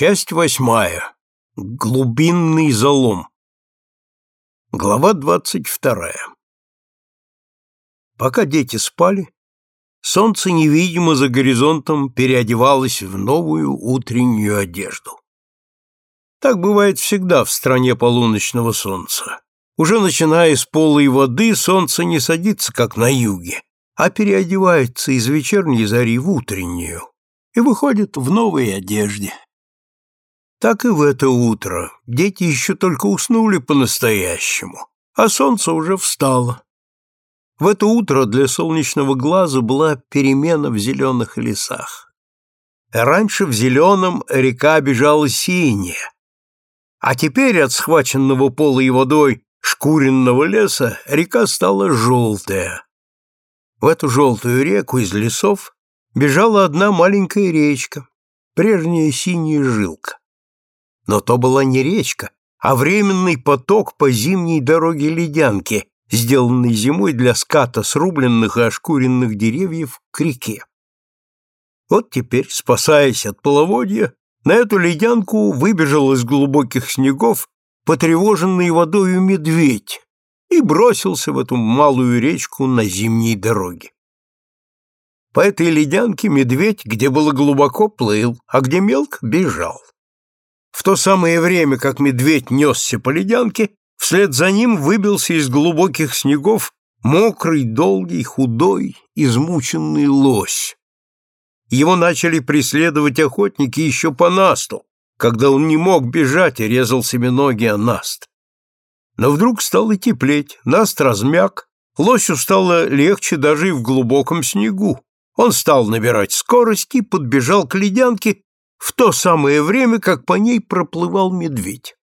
Часть восьмая. Глубинный залом. Глава двадцать вторая. Пока дети спали, солнце невидимо за горизонтом переодевалось в новую утреннюю одежду. Так бывает всегда в стране полуночного солнца. Уже начиная с полой воды, солнце не садится, как на юге, а переодевается из вечерней зари в утреннюю и выходит в новой одежде. Так и в это утро дети еще только уснули по-настоящему, а солнце уже встало. В это утро для солнечного глаза была перемена в зеленых лесах. Раньше в зеленом река бежала синяя, а теперь от схваченного полой водой шкуренного леса река стала желтая. В эту желтую реку из лесов бежала одна маленькая речка, прежняя синяя жилка. Но то была не речка, а временный поток по зимней дороге ледянки, сделанной зимой для ската срубленных и ошкуренных деревьев к реке. Вот теперь, спасаясь от половодья, на эту ледянку выбежал из глубоких снегов потревоженный водою медведь и бросился в эту малую речку на зимней дороге. По этой ледянке медведь, где было глубоко, плыл, а где мелко, бежал. В то самое время, как медведь несся по ледянке, вслед за ним выбился из глубоких снегов мокрый, долгий, худой, измученный лось. Его начали преследовать охотники еще по насту, когда он не мог бежать и резал себе ноги о наст. Но вдруг стало теплеть, наст размяк, лосю стало легче даже и в глубоком снегу. Он стал набирать скорость и подбежал к ледянке в то самое время, как по ней проплывал медведь.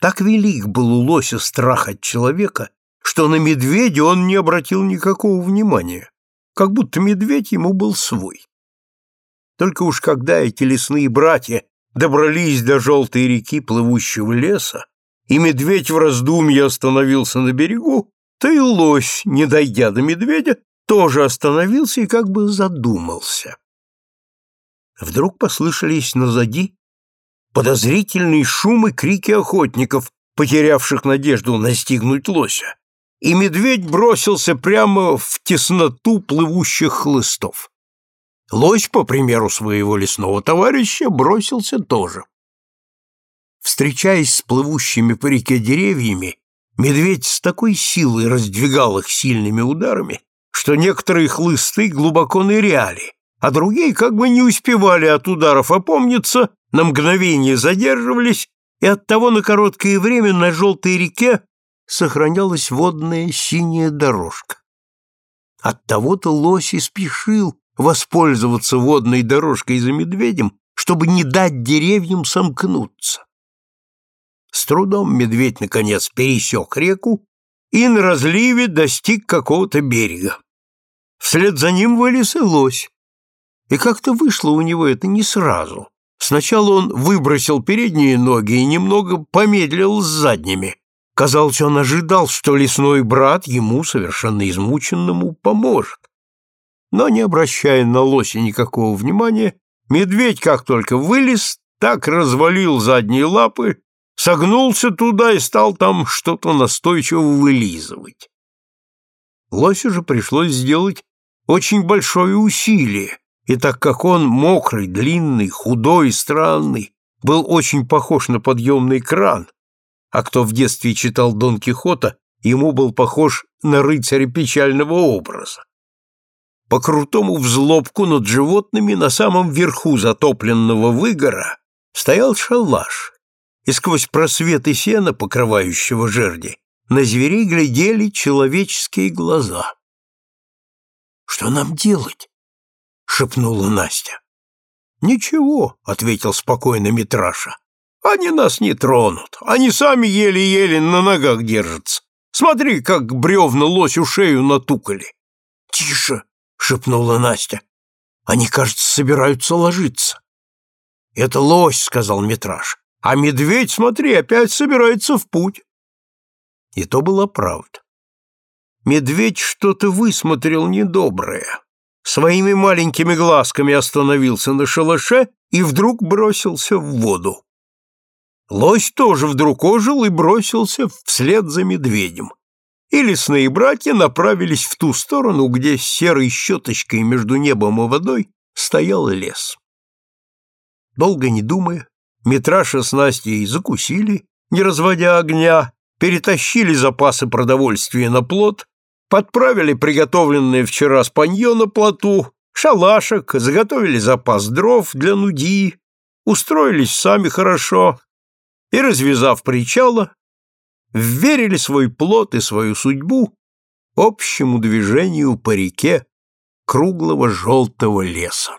Так велик был у лося страх от человека, что на медведя он не обратил никакого внимания, как будто медведь ему был свой. Только уж когда эти лесные братья добрались до желтой реки плывущего леса, и медведь в раздумье остановился на берегу, то и лось, не дойдя до медведя, тоже остановился и как бы задумался. Вдруг послышались назади подозрительные шумы крики охотников, потерявших надежду настигнуть лося, и медведь бросился прямо в тесноту плывущих хлыстов. Лось, по примеру своего лесного товарища, бросился тоже. Встречаясь с плывущими по реке деревьями, медведь с такой силой раздвигал их сильными ударами, что некоторые хлысты глубоко ныряли, а другие как бы не успевали от ударов опомниться, на мгновение задерживались, и оттого на короткое время на желтой реке сохранялась водная синяя дорожка. Оттого-то лось и спешил воспользоваться водной дорожкой за медведем, чтобы не дать деревьям сомкнуться. С трудом медведь, наконец, пересек реку и на разливе достиг какого-то берега. Вслед за ним вылез и лось. И как-то вышло у него это не сразу. Сначала он выбросил передние ноги и немного помедлил с задними. Казалось, он ожидал, что лесной брат ему, совершенно измученному, поможет. Но, не обращая на лося никакого внимания, медведь как только вылез, так развалил задние лапы, согнулся туда и стал там что-то настойчиво вылизывать. Лосю же пришлось сделать очень большое усилие, и так как он мокрый, длинный, худой и странный, был очень похож на подъемный кран, а кто в детстве читал Дон Кихота, ему был похож на рыцаря печального образа. По крутому взлобку над животными на самом верху затопленного выгора стоял шалаш, и сквозь просветы сена, покрывающего жерди, на зверей глядели человеческие глаза. «Что нам делать?» — шепнула Настя. «Ничего», — ответил спокойно Митраша. «Они нас не тронут. Они сами еле-еле на ногах держатся. Смотри, как бревна лосю шею натукали». «Тише!» — шепнула Настя. «Они, кажется, собираются ложиться». «Это лось», — сказал Митраш. «А медведь, смотри, опять собирается в путь». И то была правда. Медведь что-то высмотрел недоброе. Своими маленькими глазками остановился на шалаше и вдруг бросился в воду. Лось тоже вдруг ожил и бросился вслед за медведем. И лесные братья направились в ту сторону, где серой щеточкой между небом и водой стоял лес. Долго не думая, Митраша с Настей закусили, не разводя огня, перетащили запасы продовольствия на плот, подправили приготовленное вчера спанье на плоту, шалашек, заготовили запас дров для нуди, устроились сами хорошо и, развязав причало, вверили свой плод и свою судьбу общему движению по реке круглого желтого леса.